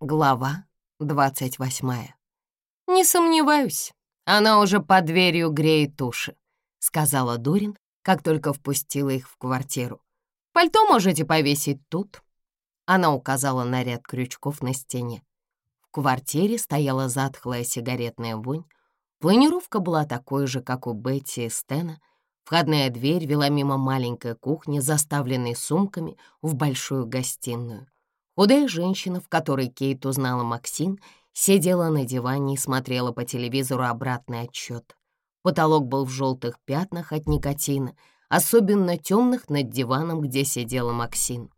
Глава двадцать восьмая. «Не сомневаюсь, она уже под дверью греет уши», — сказала Дурин, как только впустила их в квартиру. «Пальто можете повесить тут». Она указала на ряд крючков на стене. В квартире стояла затхлая сигаретная вонь. Планировка была такой же, как у Бетти и Стена. Входная дверь вела мимо маленькой кухни, заставленной сумками, в большую гостиную — Худая женщина, в которой Кейт узнала Максин, сидела на диване и смотрела по телевизору обратный отчет. Потолок был в желтых пятнах от никотина, особенно темных над диваном, где сидела Максин.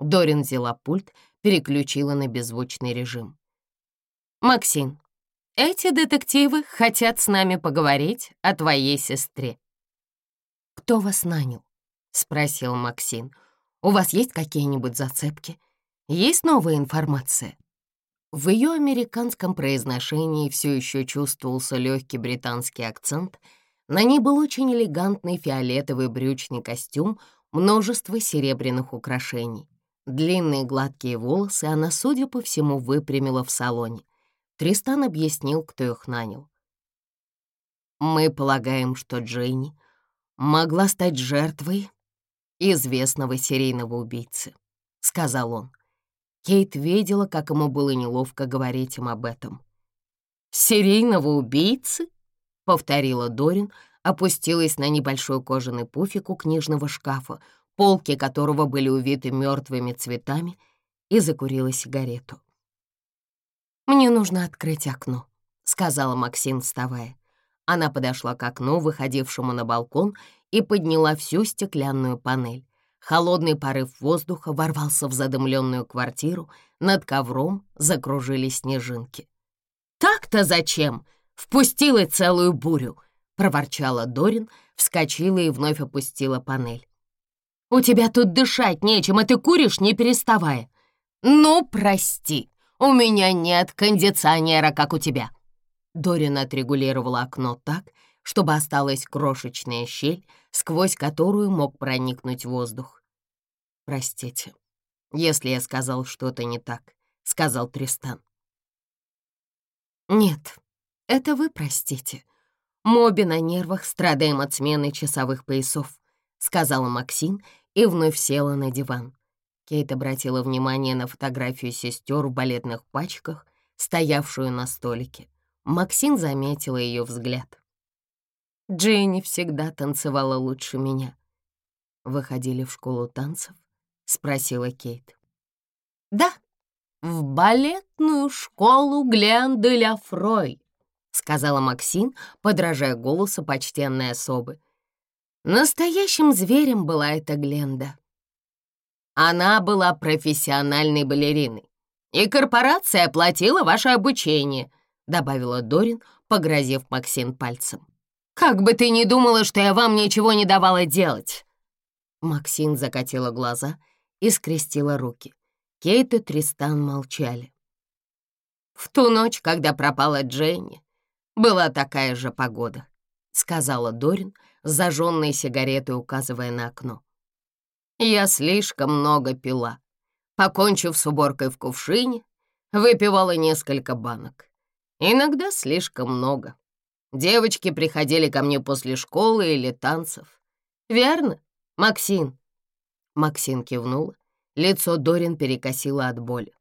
Дорин взяла пульт, переключила на беззвучный режим. «Максин, эти детективы хотят с нами поговорить о твоей сестре». «Кто вас нанял?» — спросил Максин. «У вас есть какие-нибудь зацепки?» Есть новая информация?» В ее американском произношении все еще чувствовался легкий британский акцент. На ней был очень элегантный фиолетовый брючный костюм, множество серебряных украшений. Длинные гладкие волосы она, судя по всему, выпрямила в салоне. Тристан объяснил, кто их нанял. «Мы полагаем, что Джейни могла стать жертвой известного серийного убийцы», — сказал он. Кейт видела, как ему было неловко говорить им об этом. «Серийного убийцы?» — повторила Дорин, опустилась на небольшой кожаный пуфик у книжного шкафа, полки которого были увиты мертвыми цветами, и закурила сигарету. «Мне нужно открыть окно», — сказала Максим, вставая. Она подошла к окну, выходившему на балкон, и подняла всю стеклянную панель. Холодный порыв воздуха ворвался в задымленную квартиру, над ковром закружились снежинки. «Так-то зачем? Впустила целую бурю!» — проворчала Дорин, вскочила и вновь опустила панель. «У тебя тут дышать нечем, а ты куришь, не переставая!» «Ну, прости, у меня нет кондиционера, как у тебя!» Дорин отрегулировала окно так, чтобы осталась крошечная щель, сквозь которую мог проникнуть воздух. «Простите, если я сказал что-то не так», — сказал Тристан. «Нет, это вы простите. Моби на нервах, страдаем от смены часовых поясов», — сказала Максин и вновь села на диван. Кейт обратила внимание на фотографию сестер в балетных пачках, стоявшую на столике. Максин заметила ее взгляд. Джейни всегда танцевала лучше меня. Выходили в школу танцев?» — спросила Кейт. «Да, в балетную школу Гленды де Фрой», — сказала Максин, подражая голосу почтенной особы. Настоящим зверем была эта Гленда. Она была профессиональной балериной. «И корпорация оплатила ваше обучение», — добавила Дорин, погрозив Максин пальцем. Как бы ты ни думала, что я вам ничего не давала делать!» Максин закатила глаза и скрестила руки. Кейт и Тристан молчали. «В ту ночь, когда пропала Дженни, была такая же погода», — сказала Дорин, зажженной сигаретой указывая на окно. «Я слишком много пила. Покончив с уборкой в кувшине, выпивала несколько банок. Иногда слишком много. Девочки приходили ко мне после школы или танцев. Верно, Максим?» Максим кивнул. Лицо Дорин перекосило от боли.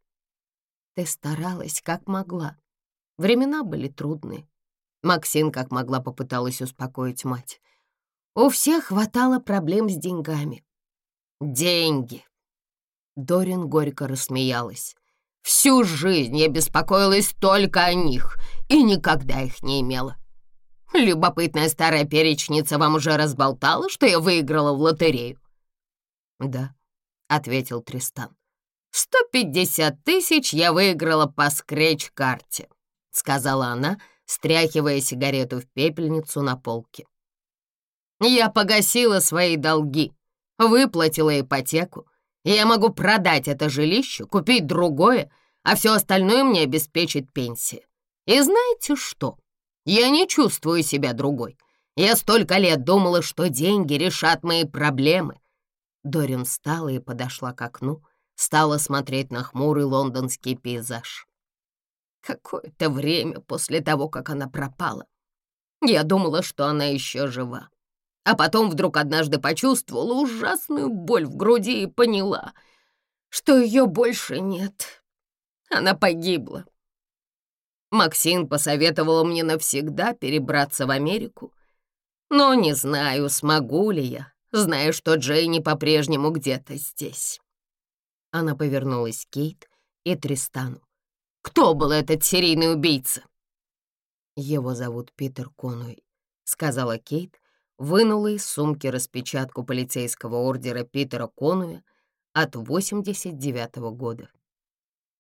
«Ты старалась, как могла. Времена были трудные». Максим как могла попыталась успокоить мать. «У всех хватало проблем с деньгами». «Деньги!» Дорин горько рассмеялась. «Всю жизнь я беспокоилась только о них и никогда их не имела. Любопытная старая перечница вам уже разболтала, что я выиграла в лотерею?» «Да», — ответил Тристан. «Сто пятьдесят тысяч я выиграла по скретч-карте», — сказала она, стряхивая сигарету в пепельницу на полке. «Я погасила свои долги, выплатила ипотеку, и я могу продать это жилище, купить другое, а все остальное мне обеспечит пенсия. И знаете что?» Я не чувствую себя другой. Я столько лет думала, что деньги решат мои проблемы. Дорин встала и подошла к окну, стала смотреть на хмурый лондонский пейзаж. Какое-то время после того, как она пропала. Я думала, что она еще жива. А потом вдруг однажды почувствовала ужасную боль в груди и поняла, что ее больше нет. Она погибла. Максим посоветовал мне навсегда перебраться в Америку. Но не знаю, смогу ли я, зная, что Джейни по-прежнему где-то здесь. Она повернулась к Кейт и Тристану. «Кто был этот серийный убийца?» «Его зовут Питер Конуэй», — сказала Кейт, вынула из сумки распечатку полицейского ордера Питера Конуэя от 89 -го года.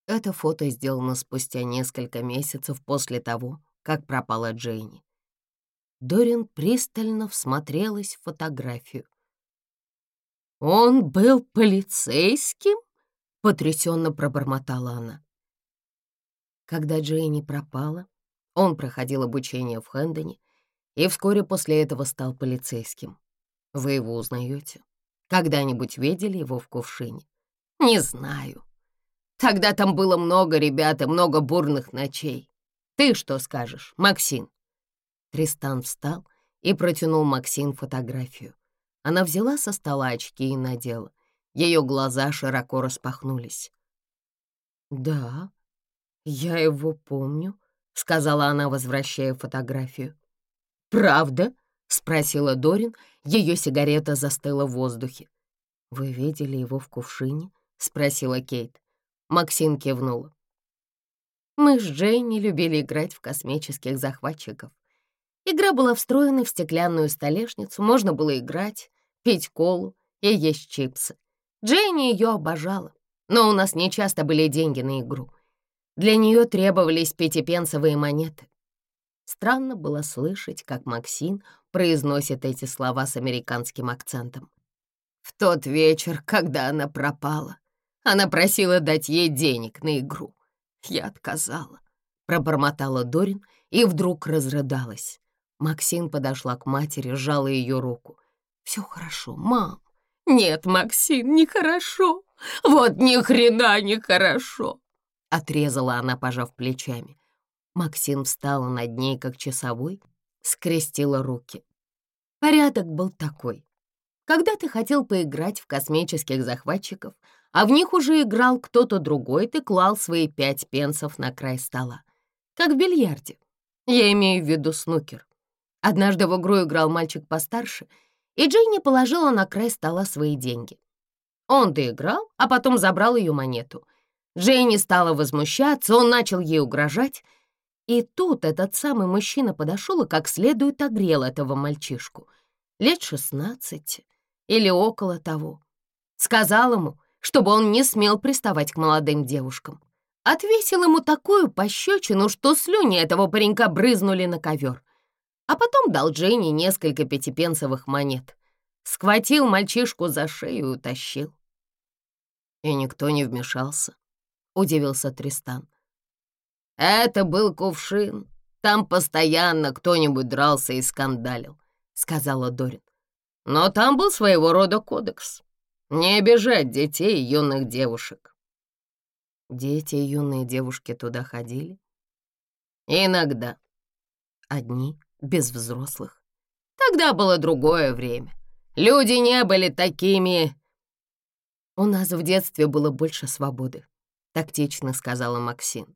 Это фото сделано спустя несколько месяцев после того, как пропала Джейни. Дорин пристально всмотрелась в фотографию. «Он был полицейским?» — потрясенно пробормотала она. Когда Джейни пропала, он проходил обучение в Хэндоне и вскоре после этого стал полицейским. Вы его узнаете? Когда-нибудь видели его в кувшине? Не знаю, Тогда там было много ребят и много бурных ночей. Ты что скажешь, Максим?» Тристан встал и протянул Максим фотографию. Она взяла со стола очки и надела. Ее глаза широко распахнулись. «Да, я его помню», — сказала она, возвращая фотографию. «Правда?» — спросила Дорин. Ее сигарета застыла в воздухе. «Вы видели его в кувшине?» — спросила Кейт. Максим кивнул. Мы с Джейни любили играть в космических захватчиков. Игра была встроена в стеклянную столешницу, можно было играть, пить колу и есть чипсы. Джейни ее обожала, но у нас не часто были деньги на игру. Для нее требовались пятипенсовые монеты. Странно было слышать, как Максим произносит эти слова с американским акцентом. В тот вечер, когда она пропала, она просила дать ей денег на игру. Я отказала. Пробормотала Дорин и вдруг разрыдалась. Максим подошла к матери, сжала ее руку. «Все хорошо, мам». «Нет, Максим, нехорошо. Вот ни хрена нехорошо!» Отрезала она, пожав плечами. Максим встала над ней, как часовой, скрестила руки. Порядок был такой. Когда ты хотел поиграть в космических захватчиков — а в них уже играл кто-то другой, ты клал свои пять пенсов на край стола. Как в бильярде. Я имею в виду снукер. Однажды в игру играл мальчик постарше, и Джейни положила на край стола свои деньги. Он доиграл, а потом забрал ее монету. Джейни стала возмущаться, он начал ей угрожать. И тут этот самый мужчина подошел и как следует огрел этого мальчишку. Лет шестнадцати или около того. Сказал ему, чтобы он не смел приставать к молодым девушкам. Отвесил ему такую пощечину, что слюни этого паренька брызнули на ковер. А потом дал Дженни несколько пятипенсовых монет. Схватил мальчишку за шею и утащил. «И никто не вмешался», — удивился Тристан. «Это был кувшин. Там постоянно кто-нибудь дрался и скандалил», — сказала Дорин. «Но там был своего рода кодекс. Не обижать детей и юных девушек. Дети и юные девушки туда ходили? Иногда. Одни, без взрослых. Тогда было другое время. Люди не были такими... У нас в детстве было больше свободы, тактично сказала Максим.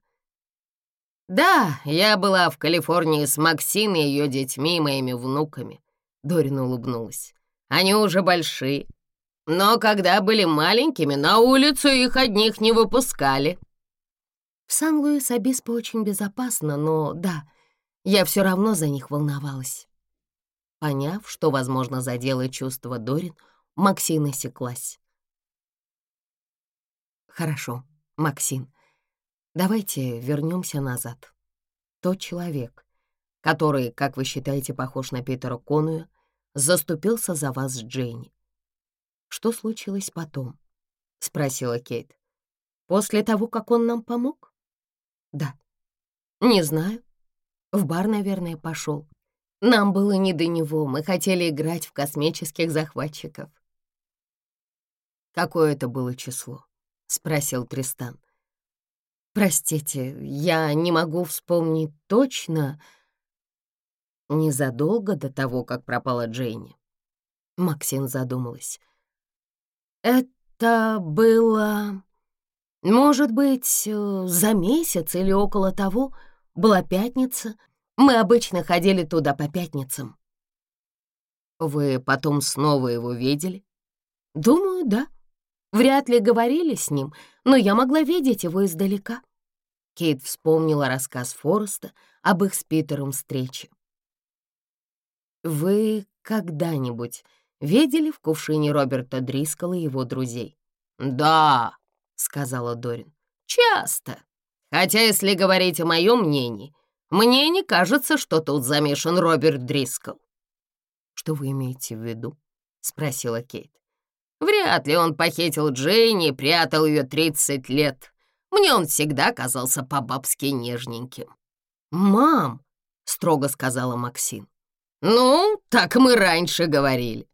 «Да, я была в Калифорнии с Максин и ее детьми и моими внуками», — Дорина улыбнулась. «Они уже большие, но когда были маленькими, на улицу их одних не выпускали». В Сан-Луис-Обиспо очень безопасно, но да, я все равно за них волновалась. Поняв, что, возможно, задело чувство Дорин, Максин осеклась. «Хорошо, Максин, давайте вернемся назад. Тот человек, который, как вы считаете, похож на Питера Конуя, заступился за вас с Джейни. Что случилось потом? Спросила Кейт. После того, как он нам помог? Да. Не знаю. В бар, наверное, пошел. Нам было не до него, мы хотели играть в космических захватчиков. «Какое это было число?» — спросил Тристан. «Простите, я не могу вспомнить точно...» Незадолго до того, как пропала Джейни. Максин задумалась. Это было... Может быть, э, за месяц или около того. Была пятница. Мы обычно ходили туда по пятницам. Вы потом снова его видели? Думаю, да. Вряд ли говорили с ним, но я могла видеть его издалека. Кейт вспомнила рассказ Фореста об их с Питером встрече. «Вы когда-нибудь видели в кувшине Роберта Дрискала его друзей. «Да», — сказала Дорин, — «часто. Хотя, если говорить о моем мнении, мне не кажется, что тут замешан Роберт Дрискал». «Что вы имеете в виду?» — спросила Кейт. «Вряд ли он похитил Джейни и прятал ее 30 лет. Мне он всегда казался по-бабски нежненьким». «Мам!» — строго сказала Максим. «Ну, так мы раньше говорили»,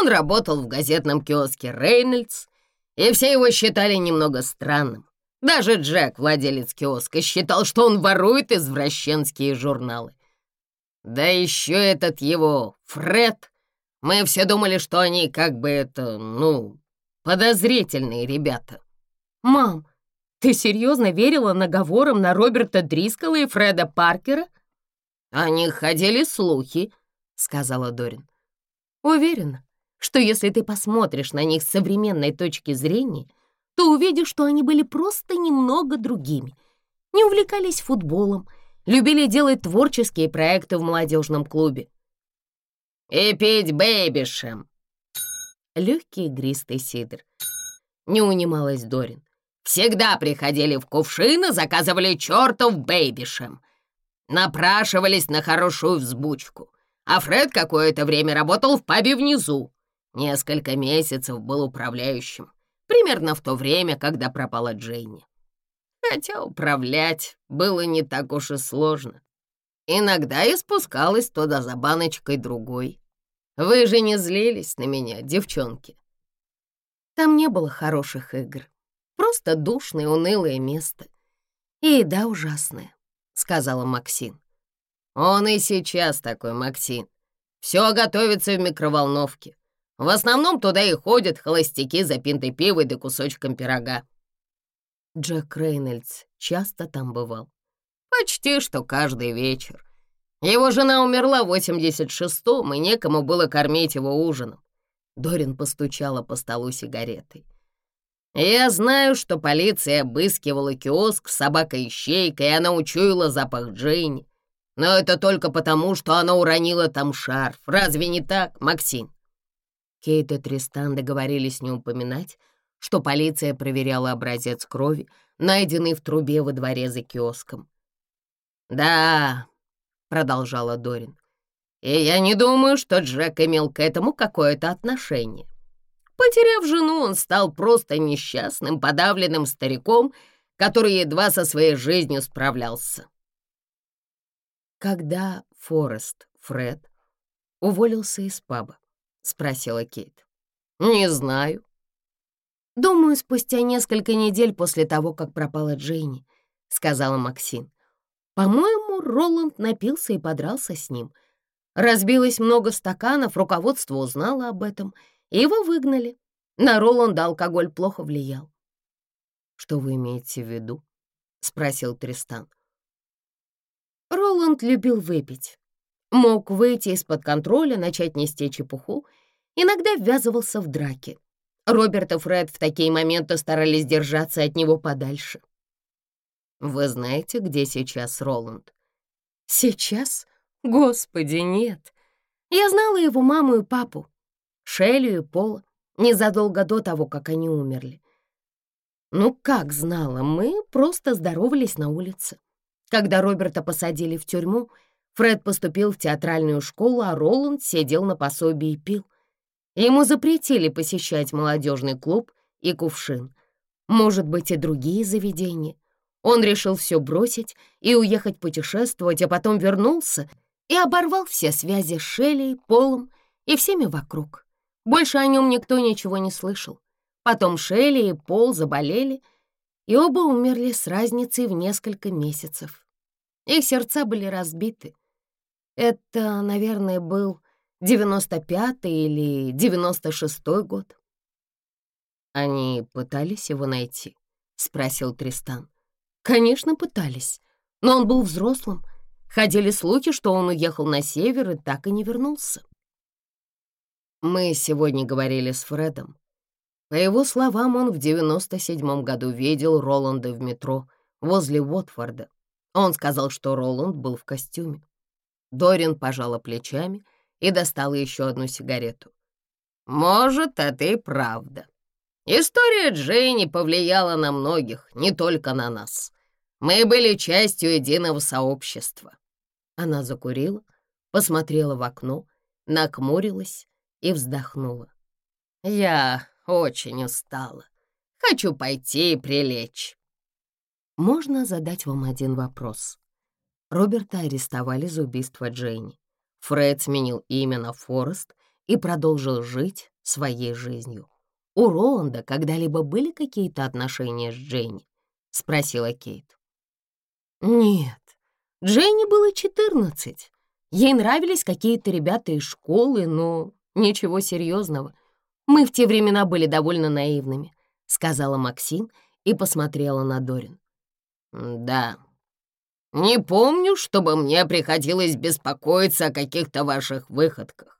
он работал в газетном киоске «Рейнольдс», и все его считали немного странным. Даже Джек, владелец киоска, считал, что он ворует извращенские журналы. Да еще этот его Фред. Мы все думали, что они как бы это, ну, подозрительные ребята. «Мам, ты серьезно верила наговорам на Роберта Дрискала и Фреда Паркера?» Они ходили слухи», — сказала Дорин. «Уверена, что если ты посмотришь на них с современной точки зрения, то увидишь, что они были просто немного другими. Не увлекались футболом, любили делать творческие проекты в молодежном клубе. «И пить бэйбишем!» Легкий игристый сидр. Не унималась Дорин. «Всегда приходили в кувшины, заказывали чертов бэйбишем. Напрашивались на хорошую взбучку. А Фред какое-то время работал в пабе внизу. Несколько месяцев был управляющим, примерно в то время, когда пропала Дженни. Хотя управлять было не так уж и сложно. Иногда я спускалась туда за баночкой другой. Вы же не злились на меня, девчонки. Там не было хороших игр. Просто душное, унылое место. И еда ужасная, — сказала Максим. Он и сейчас такой, Максим. Все готовится в микроволновке. В основном туда и ходят холостяки за пинтой пива да кусочком пирога. Джек Рейнольдс часто там бывал. Почти что каждый вечер. Его жена умерла в 86-м, и некому было кормить его ужином. Дорин постучала по столу сигаретой. «Я знаю, что полиция обыскивала киоск с собакой-ищейкой, и она учуяла запах Джейни. Но это только потому, что она уронила там шарф. Разве не так, Максим?» Кейт и Тристан договорились не упоминать, что полиция проверяла образец крови, найденный в трубе во дворе за киоском. «Да», — продолжала Дорин, — «и я не думаю, что Джек имел к этому какое-то отношение. Потеряв жену, он стал просто несчастным, подавленным стариком, который едва со своей жизнью справлялся». Когда Форест Фред уволился из паба, — спросила Кейт. «Не знаю». «Думаю, спустя несколько недель после того, как пропала Джейни», — сказала Максин. «По-моему, Роланд напился и подрался с ним. Разбилось много стаканов, руководство узнало об этом, и его выгнали. На Роланда алкоголь плохо влиял». «Что вы имеете в виду?» — спросил Тристан. Роланд любил выпить. Мог выйти из-под контроля, начать нести чепуху — иногда ввязывался в драки. Роберт и Фред в такие моменты старались держаться от него подальше. «Вы знаете, где сейчас Роланд?» «Сейчас? Господи, нет! Я знала его маму и папу, Шелли и Пола, незадолго до того, как они умерли. Ну, как знала, мы просто здоровались на улице. Когда Роберта посадили в тюрьму, Фред поступил в театральную школу, а Роланд сидел на пособии и пил — Ему запретили посещать молодежный клуб и кувшин, может быть, и другие заведения. Он решил все бросить и уехать путешествовать, а потом вернулся и оборвал все связи с Шелли, Полом и всеми вокруг. Больше о нем никто ничего не слышал. Потом Шелли и Пол заболели, и оба умерли с разницей в несколько месяцев. Их сердца были разбиты. Это, наверное, был 95-й или 96-й год. Они пытались его найти? Спросил Тристан. Конечно, пытались, но он был взрослым. Ходили слухи, что он уехал на север и так и не вернулся. Мы сегодня говорили с Фредом. По его словам, он в 97-м году видел Роланда в метро возле Уотфорда. Он сказал, что Роланд был в костюме. Дорин пожала плечами — и достала еще одну сигарету. «Может, это и правда. История Джейни повлияла на многих, не только на нас. Мы были частью единого сообщества». Она закурила, посмотрела в окно, накмурилась и вздохнула. «Я очень устала. Хочу пойти и прилечь». «Можно задать вам один вопрос?» Роберта арестовали за убийство Джейни. Фред сменил имя на Форест и продолжил жить своей жизнью. «У Роланда когда-либо были какие-то отношения с Дженни?» — спросила Кейт. «Нет, Дженни было 14. Ей нравились какие-то ребята из школы, но ничего серьезного. Мы в те времена были довольно наивными», — сказала Максим и посмотрела на Дорин. «Да, не помню, чтобы мне приходилось беспокоиться о каких-то ваших выходках.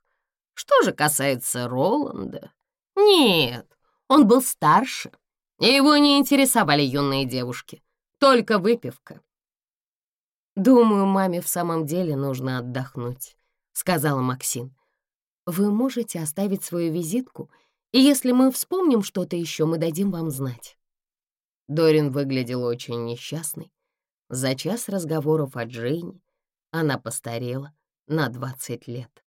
Что же касается Роланда? Нет, он был старше, и его не интересовали юные девушки. Только выпивка. «Думаю, маме в самом деле нужно отдохнуть», — сказала Максим. «Вы можете оставить свою визитку, и если мы вспомним что-то еще, мы дадим вам знать». Дорин выглядел очень несчастный. За час разговоров о Джейне она постарела на 20 лет.